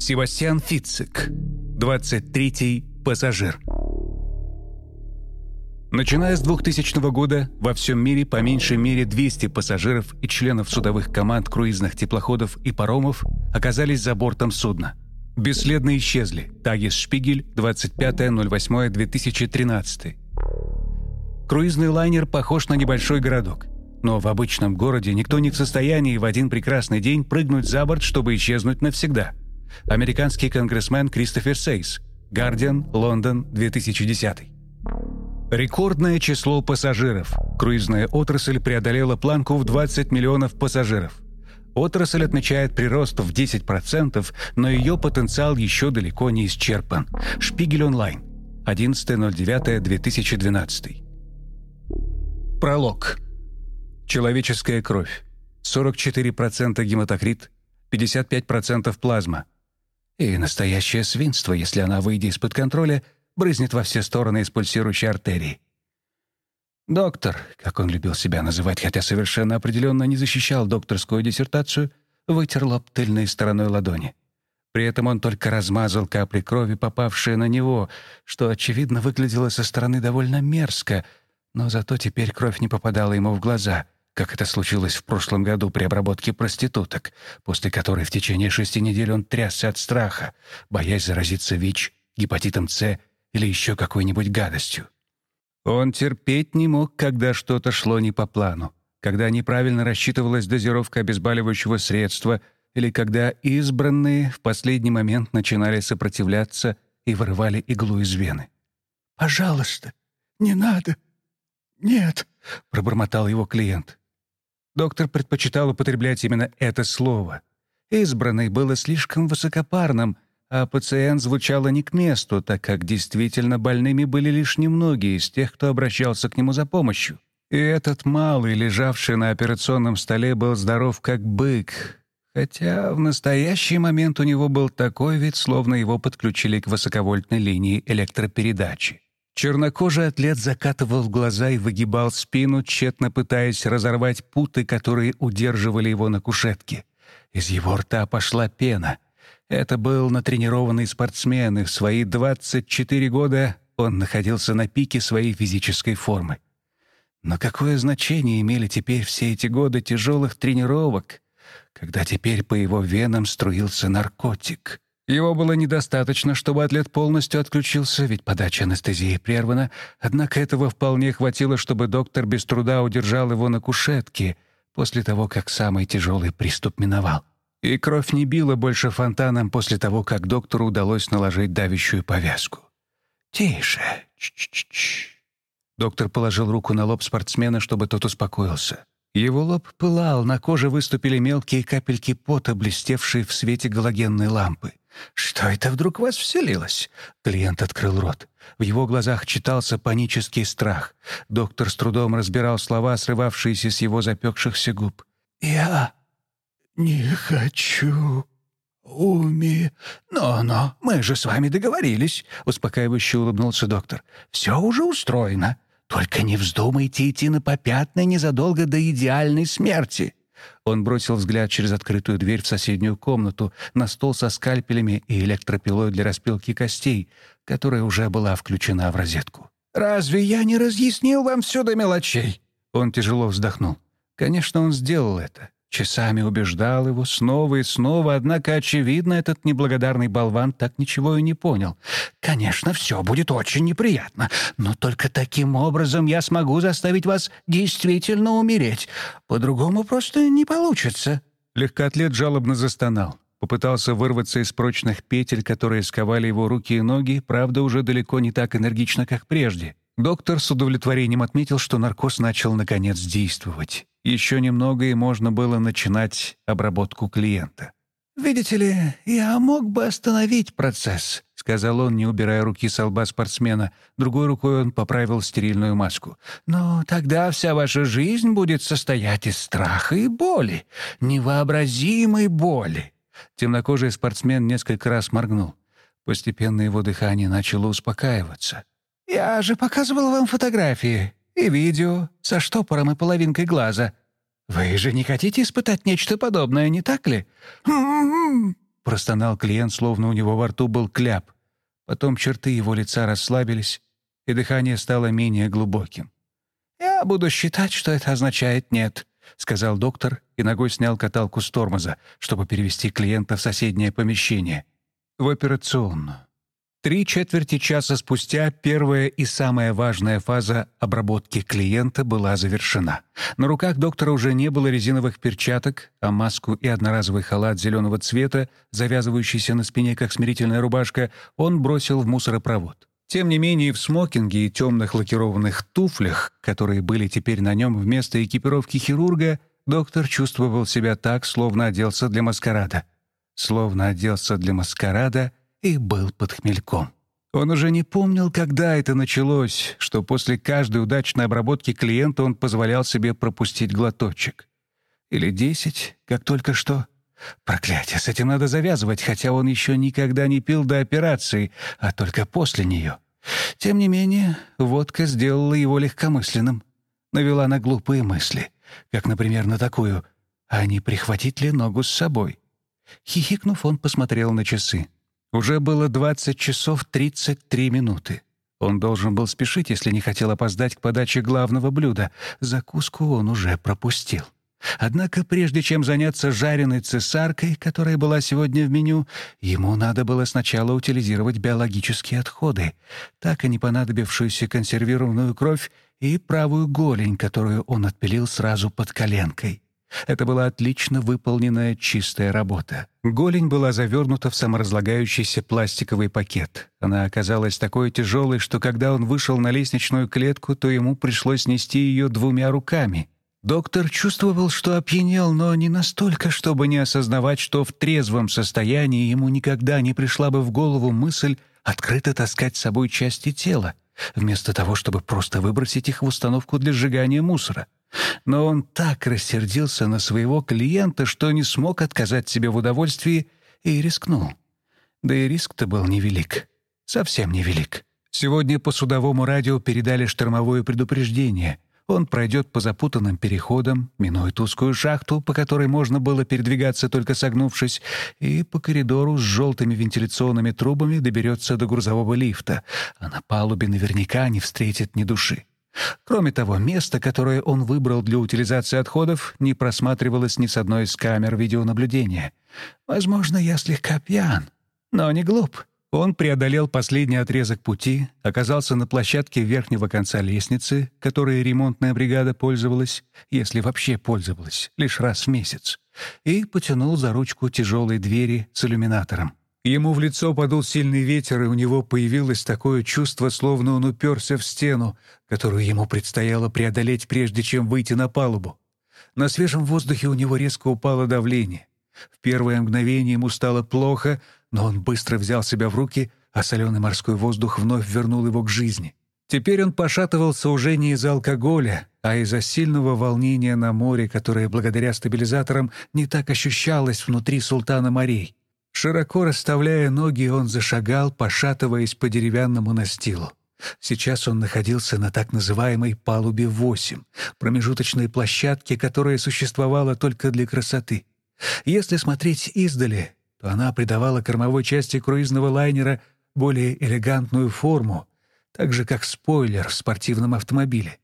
Себастьян Фицик, 23-й пассажир. Начиная с 2000 года во всем мире по меньшей мере 200 пассажиров и членов судовых команд круизных теплоходов и паромов оказались за бортом судна. Бесследно исчезли. Тагис Шпигель, 25.08.2013. Круизный лайнер похож на небольшой городок. Но в обычном городе никто не в состоянии в один прекрасный день прыгнуть за борт, чтобы исчезнуть навсегда. Американский конгрессмен Кристофер Сейс. Гардиан, Лондон, 2010. Рекордное число пассажиров. Круизная отрасль преодолела планку в 20 миллионов пассажиров. Отрасль отмечает прирост в 10%, но ее потенциал еще далеко не исчерпан. Шпигель онлайн. 11.09.2012. Пролог. Человеческая кровь. 44% гематокрит, 55% плазма. И настоящее свинство, если она, выйдя из-под контроля, брызнет во все стороны из пульсирующей артерии. Доктор, как он любил себя называть, хотя совершенно определенно не защищал докторскую диссертацию, вытер лоб тыльной стороной ладони. При этом он только размазал капли крови, попавшие на него, что, очевидно, выглядело со стороны довольно мерзко, но зато теперь кровь не попадала ему в глаза, как это случилось в прошлом году при обработке проституток, после которой в течение шести недель он трясся от страха, боясь заразиться ВИЧ, гепатитом С или еще какой-нибудь гадостью. Он терпеть не мог, когда что-то шло не по плану, когда неправильно рассчитывалась дозировка обезболивающего средства или когда избранные в последний момент начинали сопротивляться и вырывали иглу из вены. «Пожалуйста, не надо. Нет», — пробормотал его клиент. Доктор предпочитал употреблять именно это слово. «Избранный» было слишком высокопарным — а пациент звучало не к месту, так как действительно больными были лишь немногие из тех, кто обращался к нему за помощью. И этот малый, лежавший на операционном столе, был здоров как бык, хотя в настоящий момент у него был такой вид, словно его подключили к высоковольтной линии электропередачи. Чернокожий атлет закатывал глаза и выгибал спину, тщетно пытаясь разорвать путы, которые удерживали его на кушетке. Из его рта пошла пена — это был натренированный спортсмен, и в свои 24 года он находился на пике своей физической формы. Но какое значение имели теперь все эти годы тяжелых тренировок, когда теперь по его венам струился наркотик? Его было недостаточно, чтобы атлет полностью отключился, ведь подача анестезии прервана, однако этого вполне хватило, чтобы доктор без труда удержал его на кушетке после того, как самый тяжелый приступ миновал и кровь не била больше фонтаном после того, как доктору удалось наложить давящую повязку. «Тише! Ч -ч -ч -ч. Доктор положил руку на лоб спортсмена, чтобы тот успокоился. Его лоб пылал, на коже выступили мелкие капельки пота, блестевшие в свете галогенной лампы. «Что это вдруг вас вселилось?» Клиент открыл рот. В его глазах читался панический страх. Доктор с трудом разбирал слова, срывавшиеся с его запекшихся губ. «Я «Не хочу, Уми». «Но-но, мы же с вами договорились», — успокаивающе улыбнулся доктор. «Все уже устроено. Только не вздумайте идти на попятный незадолго до идеальной смерти». Он бросил взгляд через открытую дверь в соседнюю комнату на стол со скальпелями и электропилой для распилки костей, которая уже была включена в розетку. «Разве я не разъяснил вам все до мелочей?» Он тяжело вздохнул. Конечно, он сделал это. Часами убеждал его снова и снова, однако, очевидно, этот неблагодарный болван так ничего и не понял. «Конечно, все будет очень неприятно, но только таким образом я смогу заставить вас действительно умереть. По-другому просто не получится». Легкоатлет жалобно застонал. Попытался вырваться из прочных петель, которые сковали его руки и ноги, правда, уже далеко не так энергично, как прежде. Доктор с удовлетворением отметил, что наркоз начал, наконец, действовать. Еще немного, и можно было начинать обработку клиента. «Видите ли, я мог бы остановить процесс», — сказал он, не убирая руки с лба спортсмена. Другой рукой он поправил стерильную маску. «Но тогда вся ваша жизнь будет состоять из страха и боли, невообразимой боли». Темнокожий спортсмен несколько раз моргнул. Постепенно его дыхание начало успокаиваться. «Я же показывал вам фотографии и видео со штопором и половинкой глаза. Вы же не хотите испытать нечто подобное, не так ли?» — простонал клиент, словно у него во рту был кляп. Потом черты его лица расслабились, и дыхание стало менее глубоким. «Я буду считать, что это означает «нет», — сказал доктор и ногой снял каталку с тормоза, чтобы перевести клиента в соседнее помещение. В операционную. Три четверти часа спустя первая и самая важная фаза обработки клиента была завершена. На руках доктора уже не было резиновых перчаток, а маску и одноразовый халат зеленого цвета, завязывающийся на спине как смирительная рубашка, он бросил в мусоропровод. Тем не менее, в смокинге и темных лакированных туфлях, которые были теперь на нем вместо экипировки хирурга, доктор чувствовал себя так, словно оделся для маскарада. Словно оделся для маскарада — и был под хмельком. Он уже не помнил, когда это началось, что после каждой удачной обработки клиента он позволял себе пропустить глоточек. Или десять, как только что. Проклятие, с этим надо завязывать, хотя он еще никогда не пил до операции, а только после нее. Тем не менее, водка сделала его легкомысленным. Навела на глупые мысли, как, например, на такую «А не прихватить ли ногу с собой?» Хихикнув, он посмотрел на часы. Уже было 20 часов 33 минуты. Он должен был спешить, если не хотел опоздать к подаче главного блюда. Закуску он уже пропустил. Однако прежде чем заняться жареной цесаркой, которая была сегодня в меню, ему надо было сначала утилизировать биологические отходы, так и не понадобившуюся консервированную кровь и правую голень, которую он отпилил сразу под коленкой. Это была отлично выполненная чистая работа. Голень была завернута в саморазлагающийся пластиковый пакет. Она оказалась такой тяжелой, что когда он вышел на лестничную клетку, то ему пришлось нести ее двумя руками. Доктор чувствовал, что опьянел, но не настолько, чтобы не осознавать, что в трезвом состоянии ему никогда не пришла бы в голову мысль открыто таскать с собой части тела, вместо того, чтобы просто выбросить их в установку для сжигания мусора. Но он так рассердился на своего клиента, что не смог отказать себе в удовольствии и рискнул. Да и риск-то был невелик. Совсем невелик. Сегодня по судовому радио передали штормовое предупреждение. Он пройдет по запутанным переходам, минует узкую шахту, по которой можно было передвигаться только согнувшись, и по коридору с желтыми вентиляционными трубами доберется до грузового лифта, а на палубе наверняка не встретит ни души. Кроме того, место, которое он выбрал для утилизации отходов, не просматривалось ни с одной из камер видеонаблюдения. Возможно, я слегка пьян, но не глуп. Он преодолел последний отрезок пути, оказался на площадке верхнего конца лестницы, которой ремонтная бригада пользовалась, если вообще пользовалась, лишь раз в месяц, и потянул за ручку тяжелой двери с иллюминатором. Ему в лицо подул сильный ветер, и у него появилось такое чувство, словно он уперся в стену, которую ему предстояло преодолеть, прежде чем выйти на палубу. На свежем воздухе у него резко упало давление. В первое мгновение ему стало плохо, но он быстро взял себя в руки, а соленый морской воздух вновь вернул его к жизни. Теперь он пошатывался уже не из-за алкоголя, а из-за сильного волнения на море, которое благодаря стабилизаторам не так ощущалось внутри султана морей. Широко расставляя ноги, он зашагал, пошатываясь по деревянному настилу. Сейчас он находился на так называемой «палубе 8», промежуточной площадке, которая существовала только для красоты. Если смотреть издали, то она придавала кормовой части круизного лайнера более элегантную форму, так же, как спойлер в спортивном автомобиле.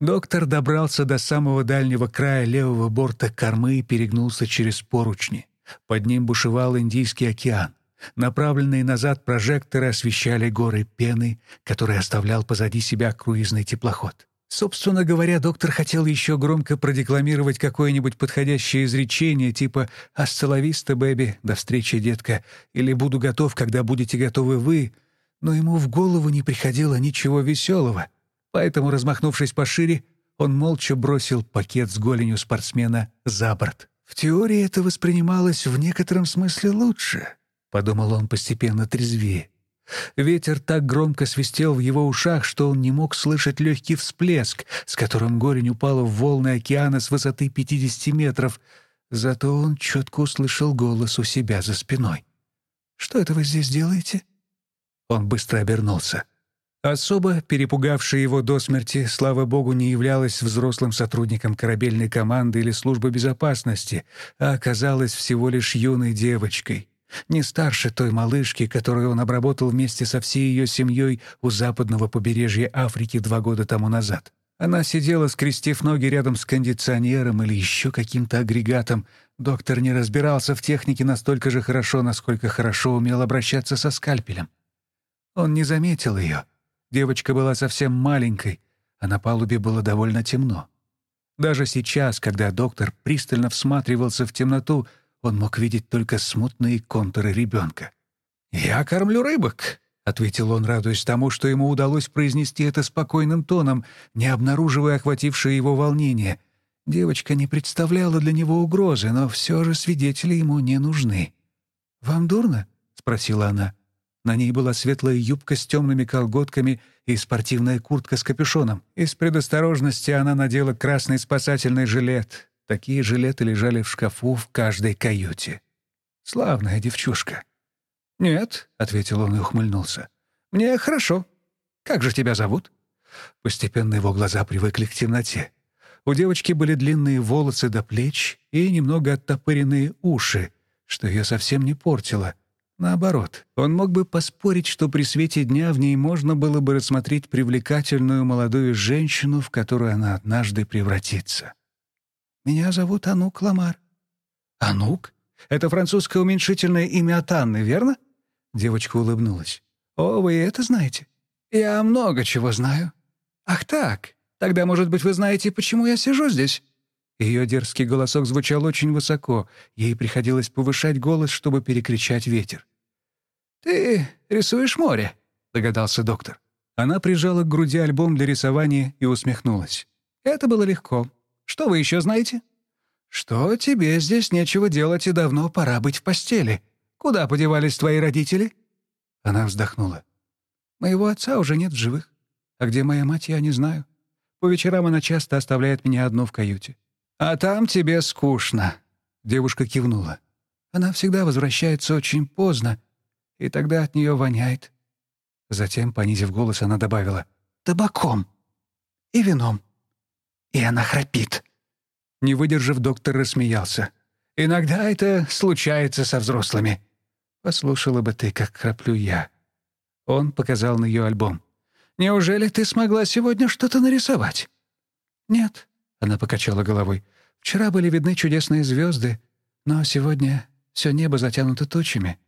Доктор добрался до самого дальнего края левого борта кормы и перегнулся через поручни. Под ним бушевал Индийский океан. Направленные назад прожекторы освещали горы пены, которые оставлял позади себя круизный теплоход. Собственно говоря, доктор хотел еще громко продекламировать какое-нибудь подходящее изречение типа «Астеловиста, бэби, до встречи, детка» или «Буду готов, когда будете готовы вы», но ему в голову не приходило ничего веселого. Поэтому, размахнувшись пошире, он молча бросил пакет с голенью спортсмена за борт. В теории это воспринималось в некотором смысле лучше, подумал он постепенно трезвее. Ветер так громко свистел в его ушах, что он не мог слышать легкий всплеск, с которым горень упала в волны океана с высоты 50 метров. Зато он четко услышал голос у себя за спиной. «Что это вы здесь делаете?» Он быстро обернулся. Особо перепугавшая его до смерти, слава богу, не являлась взрослым сотрудником корабельной команды или службы безопасности, а оказалась всего лишь юной девочкой. Не старше той малышки, которую он обработал вместе со всей ее семьей у западного побережья Африки два года тому назад. Она сидела, скрестив ноги рядом с кондиционером или еще каким-то агрегатом. Доктор не разбирался в технике настолько же хорошо, насколько хорошо умел обращаться со скальпелем. Он не заметил ее. Девочка была совсем маленькой, а на палубе было довольно темно. Даже сейчас, когда доктор пристально всматривался в темноту, он мог видеть только смутные контуры ребенка. «Я кормлю рыбок», — ответил он, радуясь тому, что ему удалось произнести это спокойным тоном, не обнаруживая охватившее его волнение. Девочка не представляла для него угрозы, но все же свидетели ему не нужны. «Вам дурно?» — спросила она. На ней была светлая юбка с темными колготками и спортивная куртка с капюшоном. Из предосторожности она надела красный спасательный жилет. Такие жилеты лежали в шкафу в каждой каюте. Славная девчушка. «Нет», — ответил он и ухмыльнулся. «Мне хорошо. Как же тебя зовут?» Постепенно его глаза привыкли к темноте. У девочки были длинные волосы до плеч и немного оттопыренные уши, что ее совсем не портило — Наоборот, он мог бы поспорить, что при свете дня в ней можно было бы рассмотреть привлекательную молодую женщину, в которую она однажды превратится. «Меня зовут Анук Ламар». «Анук? Это французское уменьшительное имя от Анны, верно?» Девочка улыбнулась. «О, вы это знаете?» «Я много чего знаю». «Ах так? Тогда, может быть, вы знаете, почему я сижу здесь?» Ее дерзкий голосок звучал очень высоко, ей приходилось повышать голос, чтобы перекричать ветер. «Ты рисуешь море», — догадался доктор. Она прижала к груди альбом для рисования и усмехнулась. «Это было легко. Что вы еще знаете?» «Что тебе здесь нечего делать и давно пора быть в постели. Куда подевались твои родители?» Она вздохнула. «Моего отца уже нет в живых. А где моя мать, я не знаю. По вечерам она часто оставляет меня одну в каюте. «А там тебе скучно», — девушка кивнула. «Она всегда возвращается очень поздно, и тогда от нее воняет». Затем, понизив голос, она добавила «табаком и вином». И она храпит. Не выдержав, доктор рассмеялся. «Иногда это случается со взрослыми». «Послушала бы ты, как храплю я». Он показал на ее альбом. «Неужели ты смогла сегодня что-то нарисовать?» «Нет», она покачала головой. «Вчера были видны чудесные звезды, но сегодня все небо затянуто тучами».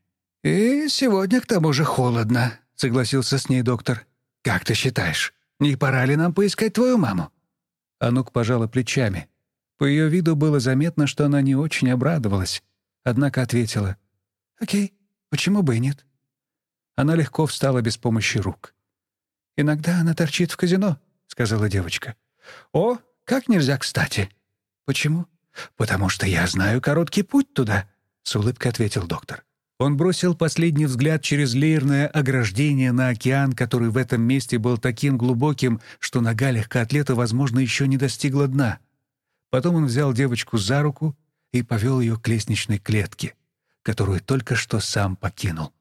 «И сегодня к тому же холодно», — согласился с ней доктор. «Как ты считаешь, не пора ли нам поискать твою маму?» Анук пожала плечами. По ее виду было заметно, что она не очень обрадовалась, однако ответила. «Окей, почему бы и нет?» Она легко встала без помощи рук. «Иногда она торчит в казино», — сказала девочка. «О, как нельзя кстати. Почему? Потому что я знаю короткий путь туда, с улыбкой ответил доктор. Он бросил последний взгляд через леерное ограждение на океан, который в этом месте был таким глубоким, что нога легкоатлета, возможно, еще не достигла дна. Потом он взял девочку за руку и повел ее к лестничной клетке, которую только что сам покинул.